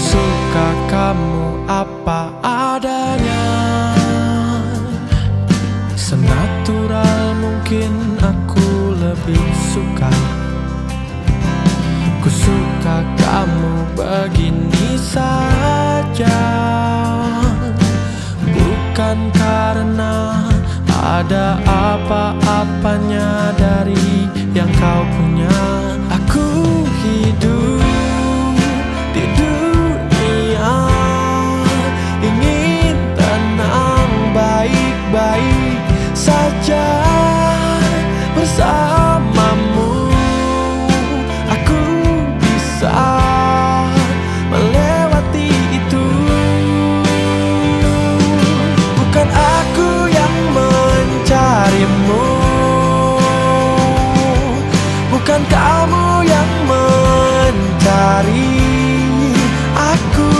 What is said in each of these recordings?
suka kamu apa adanya. Senatural mungkin aku lebih suka. Ku suka kamu begini saja. Bukan karena ada apa-apanya dari yang kau punya Bukan kamu yang mencari aku.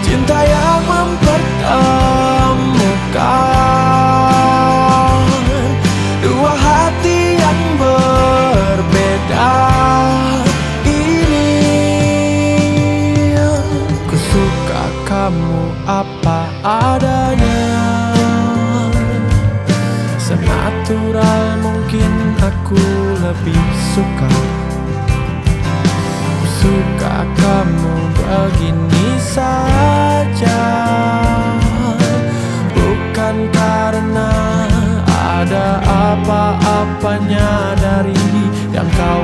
Cinta yang mempertemukan. Dua hati yang berbeda ini. Ku suka kamu apa adanya. Senatural aku lebih suka. Suka kamu begini saja. Bukan karena ada apa-apanya dari yang kau